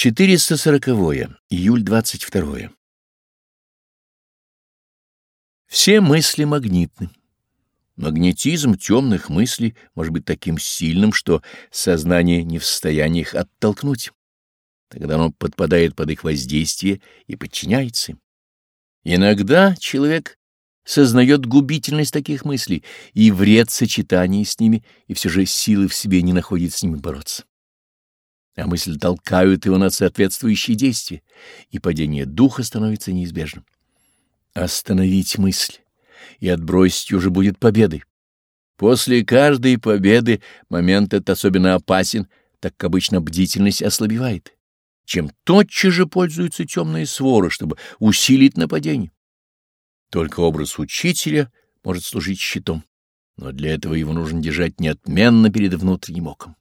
440. Июль 22. Все мысли магнитны. Магнетизм темных мыслей может быть таким сильным, что сознание не в состоянии их оттолкнуть. Тогда оно подпадает под их воздействие и подчиняется им. Иногда человек сознает губительность таких мыслей и вред сочетания с ними, и все же силы в себе не находит с ними бороться а мысль толкают его на соответствующие действия, и падение духа становится неизбежным. Остановить мысль и отбросить уже будет победой. После каждой победы момент этот особенно опасен, так как обычно бдительность ослабевает, чем тотчас же пользуются темные своры, чтобы усилить нападение. Только образ учителя может служить щитом, но для этого его нужно держать неотменно перед внутренним оком.